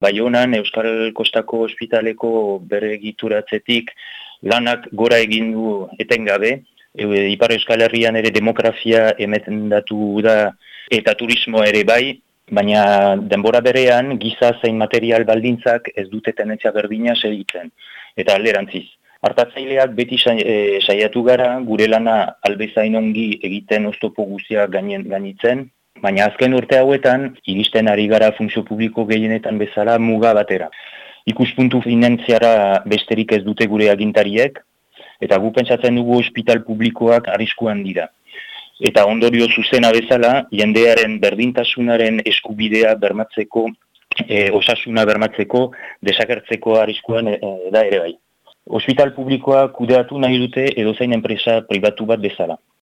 Baionan Euskal Kostako Ospitaleko bere egituratzetik lanak gora egin du etengabe, e, Ipar Euskal Herrian ere demokrazia emetendatu da eta turismo ere bai, baina denbora berean giza zein material baldintzak ez dute tenentzia berdina segitzen, eta alderantziz. Artatzaileak beti e, saiatu gara, gure lana albezain ongi egiten oztopo guztiak gainitzen, Baina azken urte hauetan, iristen ari gara funtzio publiko gehienetan bezala muga batera. Ikuspuntu finantziara besterik ez dute gure agintariek, eta gu pentsatzen dugu ospital publikoak arriskuan dira. Eta ondorio zuzena bezala, jendearen berdintasunaren eskubidea bermatzeko, e, osasuna bermatzeko, desagertzeko arriskuan e, da ere bai. Ospital publikoa kudeatu nahi dute edozein enpresa pribatu bat bezala.